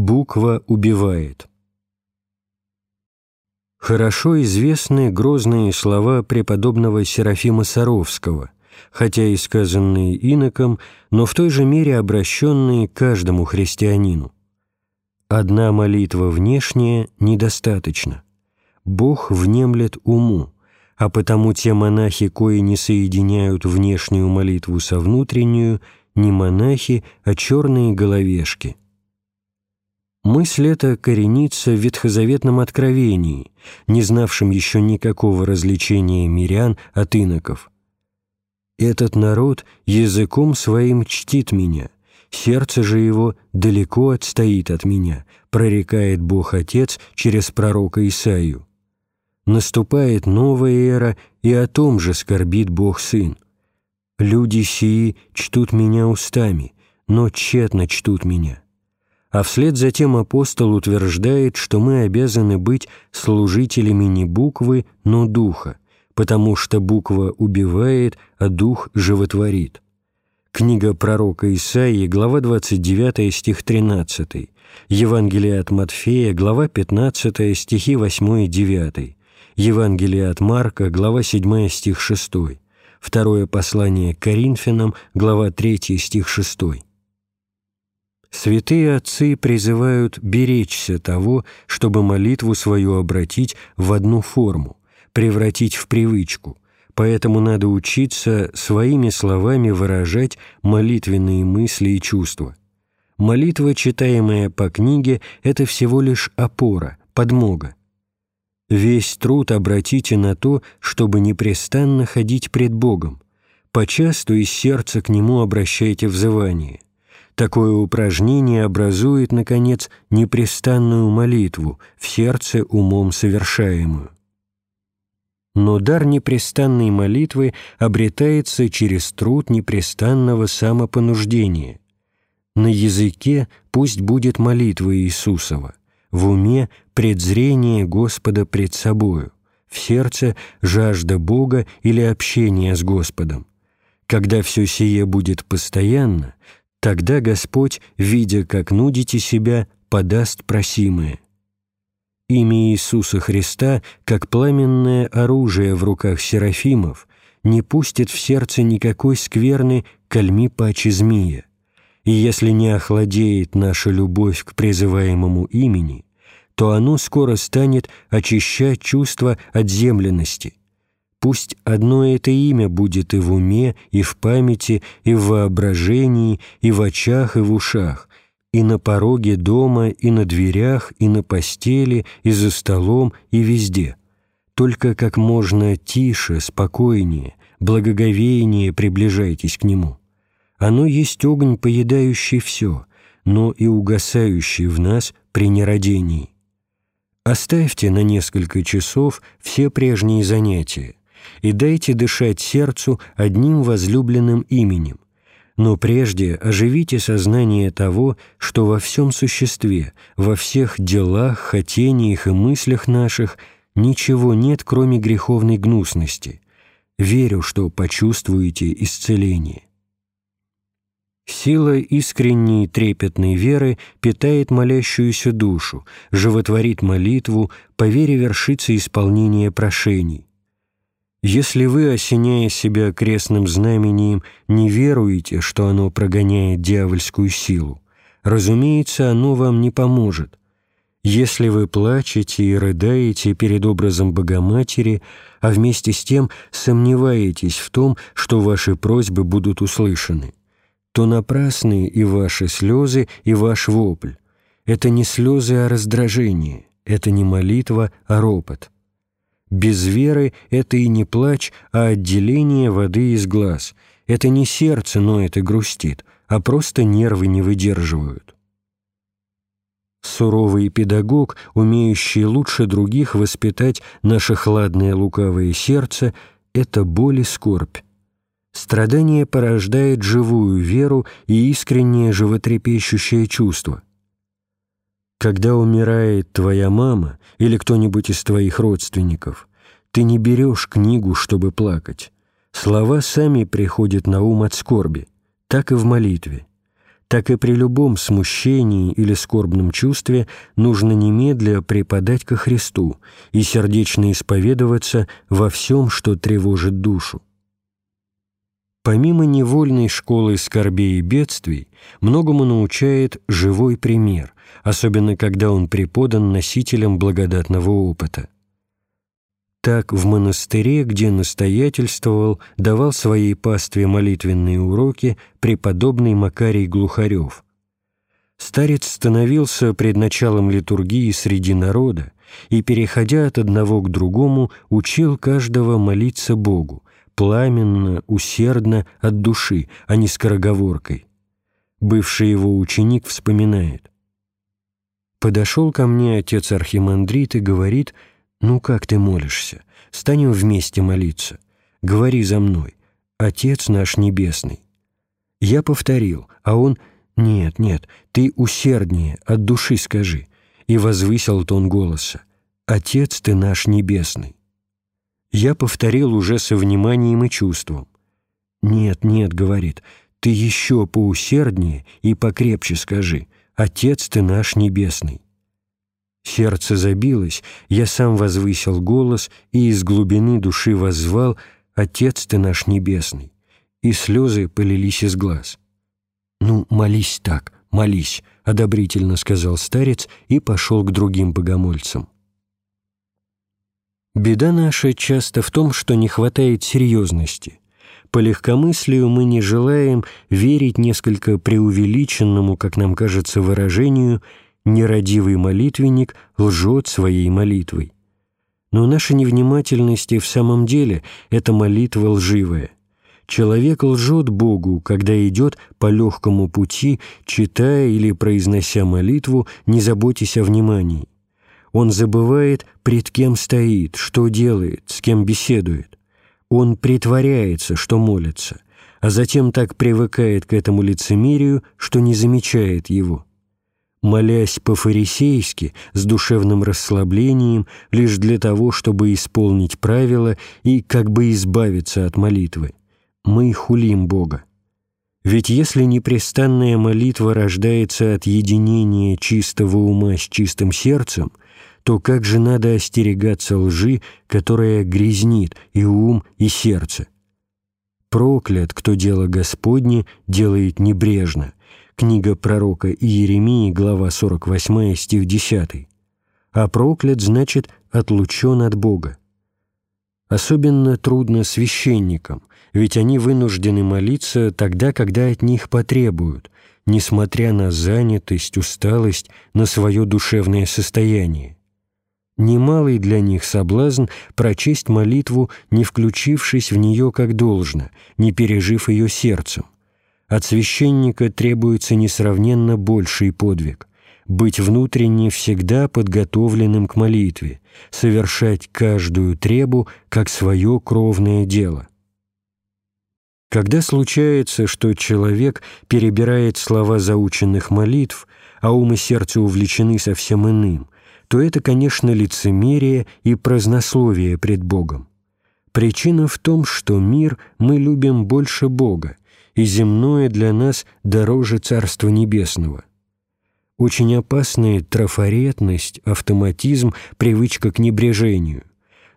Буква убивает. Хорошо известны грозные слова преподобного Серафима Саровского, хотя и сказанные иноком, но в той же мере обращенные каждому христианину. Одна молитва внешняя недостаточно. Бог внемлет уму, а потому те монахи, кои не соединяют внешнюю молитву со внутреннюю, не монахи, а черные головешки – Мысль эта коренится в ветхозаветном откровении, не знавшем еще никакого развлечения мирян от иноков. «Этот народ языком своим чтит меня, сердце же его далеко отстоит от меня», прорекает Бог Отец через пророка Исаию. Наступает новая эра, и о том же скорбит Бог Сын. «Люди сии чтут меня устами, но тщетно чтут меня» а вслед за тем апостол утверждает, что мы обязаны быть служителями не буквы, но духа, потому что буква убивает, а дух животворит. Книга пророка Исаии, глава 29, стих 13, Евангелие от Матфея, глава 15, стихи 8 и 9, Евангелие от Марка, глава 7, стих 6, Второе послание к Коринфянам, глава 3, стих 6. Святые отцы призывают беречься того, чтобы молитву свою обратить в одну форму, превратить в привычку, поэтому надо учиться своими словами выражать молитвенные мысли и чувства. Молитва, читаемая по книге, это всего лишь опора, подмога. Весь труд обратите на то, чтобы непрестанно ходить пред Богом. Почасту из сердца к Нему обращайте взывание. Такое упражнение образует, наконец, непрестанную молитву, в сердце умом совершаемую. Но дар непрестанной молитвы обретается через труд непрестанного самопонуждения. На языке пусть будет молитва Иисусова, в уме предзрение Господа пред собою, в сердце жажда Бога или общение с Господом. Когда все сие будет постоянно, Тогда Господь, видя, как нудите себя, подаст просимое. Имя Иисуса Христа, как пламенное оружие в руках серафимов, не пустит в сердце никакой скверны кальми пачи змея. И если не охладеет наша любовь к призываемому имени, то оно скоро станет очищать чувство от земленности, Пусть одно это имя будет и в уме, и в памяти, и в воображении, и в очах, и в ушах, и на пороге дома, и на дверях, и на постели, и за столом, и везде. Только как можно тише, спокойнее, благоговейнее приближайтесь к нему. Оно есть огонь, поедающий все, но и угасающий в нас при нерадении. Оставьте на несколько часов все прежние занятия, и дайте дышать сердцу одним возлюбленным именем. Но прежде оживите сознание того, что во всем существе, во всех делах, хотениях и мыслях наших ничего нет, кроме греховной гнусности. Верю, что почувствуете исцеление. Сила искренней трепетной веры питает молящуюся душу, животворит молитву, по вере вершится исполнение прошений. Если вы, осеняя себя крестным знамением, не веруете, что оно прогоняет дьявольскую силу, разумеется, оно вам не поможет. Если вы плачете и рыдаете перед образом Богоматери, а вместе с тем сомневаетесь в том, что ваши просьбы будут услышаны, то напрасны и ваши слезы, и ваш вопль. Это не слезы, а раздражение, это не молитва, а ропот. Без веры это и не плач, а отделение воды из глаз. Это не сердце ноет и грустит, а просто нервы не выдерживают. Суровый педагог, умеющий лучше других воспитать наше хладное лукавое сердце, это боль и скорбь. Страдание порождает живую веру и искреннее животрепещущее чувство. Когда умирает твоя мама или кто-нибудь из твоих родственников, ты не берешь книгу, чтобы плакать. Слова сами приходят на ум от скорби, так и в молитве. так и при любом смущении или скорбном чувстве нужно немедля преподать ко Христу и сердечно исповедоваться во всем, что тревожит душу. Помимо невольной школы скорбей и бедствий, многому научает живой пример, особенно когда он преподан носителем благодатного опыта. Так в монастыре, где настоятельствовал, давал своей пастве молитвенные уроки преподобный Макарий Глухарев. Старец становился пред началом литургии среди народа и, переходя от одного к другому, учил каждого молиться Богу, пламенно, усердно, от души, а не скороговоркой. Бывший его ученик вспоминает. «Подошел ко мне отец Архимандрит и говорит — «Ну как ты молишься? Станем вместе молиться. Говори за мной. Отец наш Небесный». Я повторил, а он «Нет, нет, ты усерднее, от души скажи». И возвысил тон голоса «Отец ты наш Небесный». Я повторил уже со вниманием и чувством. «Нет, нет», — говорит, — «ты еще поусерднее и покрепче скажи, Отец ты наш Небесный». Сердце забилось, я сам возвысил голос и из глубины души воззвал «Отец ты наш небесный!» И слезы полились из глаз. «Ну, молись так, молись», — одобрительно сказал старец и пошел к другим богомольцам. Беда наша часто в том, что не хватает серьезности. По легкомыслию мы не желаем верить несколько преувеличенному, как нам кажется, выражению — нерадивый молитвенник лжет своей молитвой. Но наша невнимательность и в самом деле – это молитва лживая. Человек лжет Богу, когда идет по легкому пути, читая или произнося молитву, не заботясь о внимании. Он забывает, пред кем стоит, что делает, с кем беседует. Он притворяется, что молится, а затем так привыкает к этому лицемерию, что не замечает его молясь по-фарисейски, с душевным расслаблением, лишь для того, чтобы исполнить правила и как бы избавиться от молитвы. Мы хулим Бога. Ведь если непрестанная молитва рождается от единения чистого ума с чистым сердцем, то как же надо остерегаться лжи, которая грязнит и ум, и сердце? Проклят, кто дело Господне делает небрежно, Книга пророка Иеремии, глава 48, стих 10. А проклят значит отлучен от Бога. Особенно трудно священникам, ведь они вынуждены молиться тогда, когда от них потребуют, несмотря на занятость, усталость, на свое душевное состояние. Немалый для них соблазн прочесть молитву, не включившись в нее как должно, не пережив ее сердцем. От священника требуется несравненно больший подвиг – быть внутренне всегда подготовленным к молитве, совершать каждую требу как свое кровное дело. Когда случается, что человек перебирает слова заученных молитв, а ум и сердце увлечены совсем иным, то это, конечно, лицемерие и празднословие пред Богом. Причина в том, что мир мы любим больше Бога, и земное для нас дороже Царства Небесного. Очень опасны трафаретность, автоматизм, привычка к небрежению.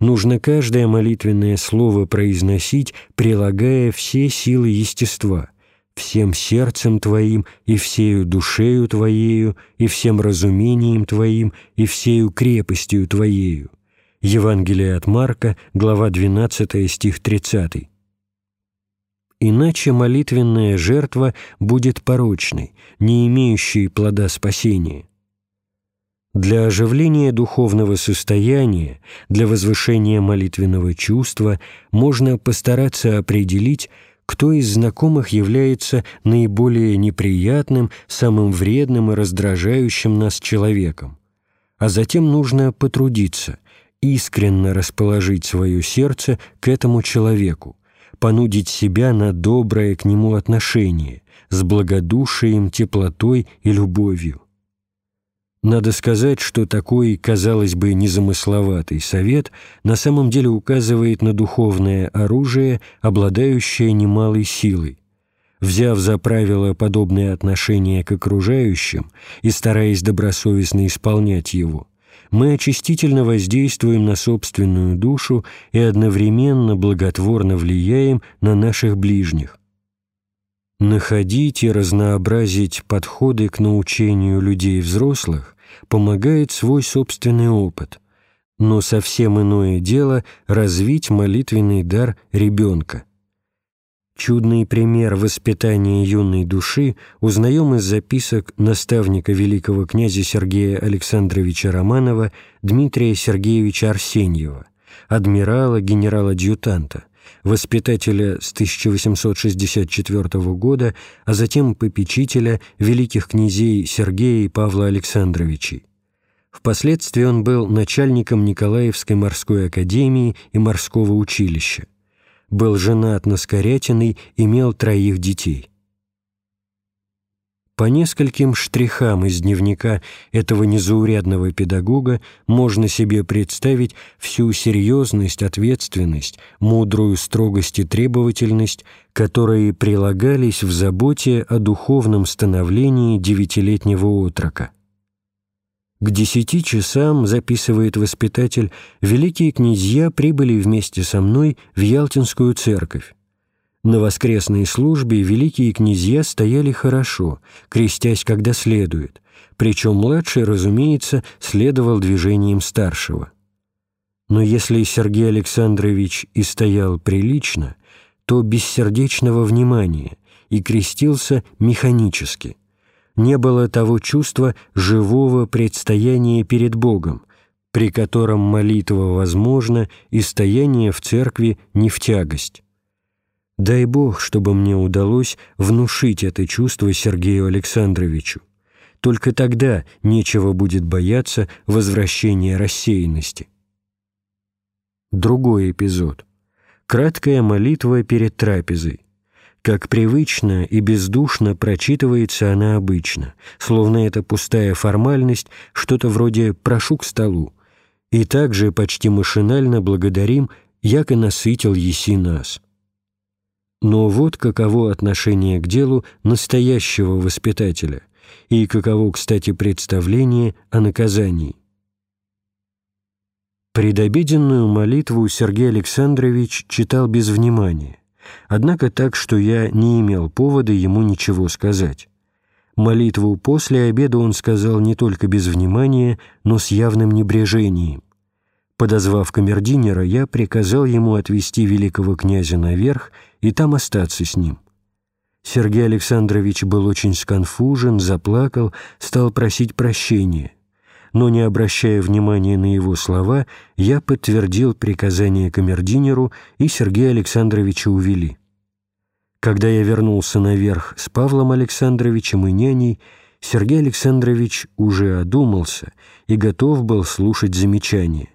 Нужно каждое молитвенное слово произносить, прилагая все силы естества, всем сердцем Твоим и всею душею Твоею и всем разумением Твоим и всею крепостью Твоею. Евангелие от Марка, глава 12, стих 30 иначе молитвенная жертва будет порочной, не имеющей плода спасения. Для оживления духовного состояния, для возвышения молитвенного чувства можно постараться определить, кто из знакомых является наиболее неприятным, самым вредным и раздражающим нас человеком. А затем нужно потрудиться, искренно расположить свое сердце к этому человеку, понудить себя на доброе к нему отношение с благодушием, теплотой и любовью. Надо сказать, что такой, казалось бы, незамысловатый совет на самом деле указывает на духовное оружие, обладающее немалой силой. взяв за правило подобное отношение к окружающим и стараясь добросовестно исполнять его, мы очистительно воздействуем на собственную душу и одновременно благотворно влияем на наших ближних. Находить и разнообразить подходы к научению людей взрослых помогает свой собственный опыт, но совсем иное дело развить молитвенный дар ребенка. Чудный пример воспитания юной души узнаем из записок наставника великого князя Сергея Александровича Романова Дмитрия Сергеевича Арсеньева, адмирала, генерала-адъютанта, воспитателя с 1864 года, а затем попечителя великих князей Сергея и Павла Александровичей. Впоследствии он был начальником Николаевской морской академии и морского училища был женат на Скорятиной, имел троих детей. По нескольким штрихам из дневника этого незаурядного педагога можно себе представить всю серьезность, ответственность, мудрую строгость и требовательность, которые прилагались в заботе о духовном становлении девятилетнего отрока. К десяти часам, записывает воспитатель, великие князья прибыли вместе со мной в Ялтинскую церковь. На воскресной службе великие князья стояли хорошо, крестясь когда следует, причем младший, разумеется, следовал движениям старшего. Но если Сергей Александрович и стоял прилично, то без сердечного внимания и крестился механически – не было того чувства живого предстояния перед Богом, при котором молитва возможна и стояние в церкви не в тягость. Дай Бог, чтобы мне удалось внушить это чувство Сергею Александровичу. Только тогда нечего будет бояться возвращения рассеянности. Другой эпизод. Краткая молитва перед трапезой. Как привычно и бездушно прочитывается она обычно, словно это пустая формальность, что-то вроде «прошу к столу». И также почти машинально благодарим «яко насытил еси нас». Но вот каково отношение к делу настоящего воспитателя и каково, кстати, представление о наказании. Предобеденную молитву Сергей Александрович читал без внимания однако так, что я не имел повода ему ничего сказать. Молитву после обеда он сказал не только без внимания, но с явным небрежением. Подозвав камердинера, я приказал ему отвести великого князя наверх и там остаться с ним. Сергей Александрович был очень сконфужен, заплакал, стал просить прощения но, не обращая внимания на его слова, я подтвердил приказание камердинеру и Сергея Александровича увели. Когда я вернулся наверх с Павлом Александровичем и няней, Сергей Александрович уже одумался и готов был слушать замечания.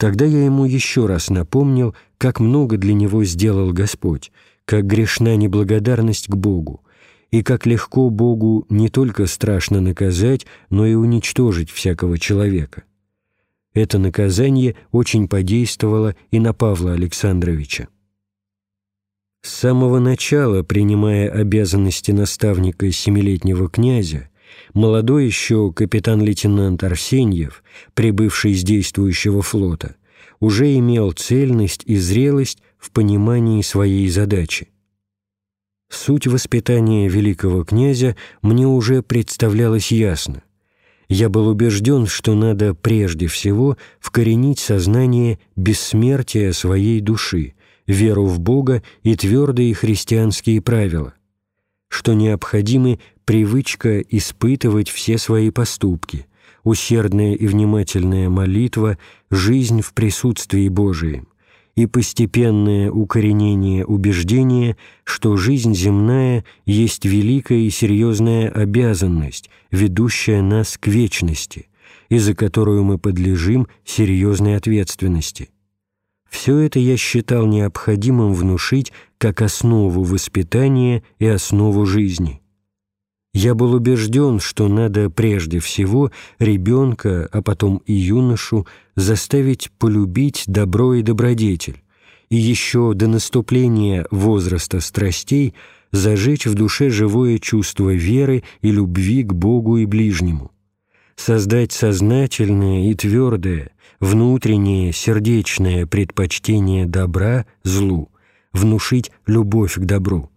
Тогда я ему еще раз напомнил, как много для него сделал Господь, как грешна неблагодарность к Богу, и как легко Богу не только страшно наказать, но и уничтожить всякого человека. Это наказание очень подействовало и на Павла Александровича. С самого начала, принимая обязанности наставника семилетнего князя, молодой еще капитан-лейтенант Арсеньев, прибывший из действующего флота, уже имел цельность и зрелость в понимании своей задачи. Суть воспитания великого князя мне уже представлялась ясно. Я был убежден, что надо прежде всего вкоренить сознание бессмертия своей души, веру в Бога и твердые христианские правила, что необходимы привычка испытывать все свои поступки, усердная и внимательная молитва, жизнь в присутствии Божием, и постепенное укоренение убеждения, что жизнь земная есть великая и серьезная обязанность, ведущая нас к вечности, и за которую мы подлежим серьезной ответственности. Все это я считал необходимым внушить как основу воспитания и основу жизни. Я был убежден, что надо прежде всего ребенка, а потом и юношу заставить полюбить добро и добродетель, и еще до наступления возраста страстей зажечь в душе живое чувство веры и любви к Богу и ближнему, создать сознательное и твердое, внутреннее, сердечное предпочтение добра злу, внушить любовь к добру,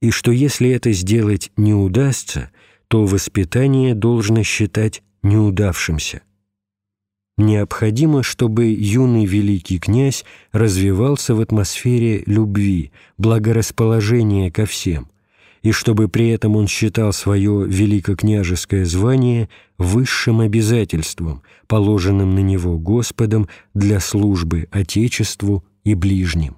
и что если это сделать не удастся, то воспитание должно считать неудавшимся. Необходимо, чтобы юный великий князь развивался в атмосфере любви, благорасположения ко всем, и чтобы при этом он считал свое великокняжеское звание высшим обязательством, положенным на него Господом для службы Отечеству и ближним.